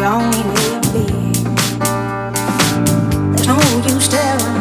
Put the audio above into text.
lonely will it be? There's no use telling.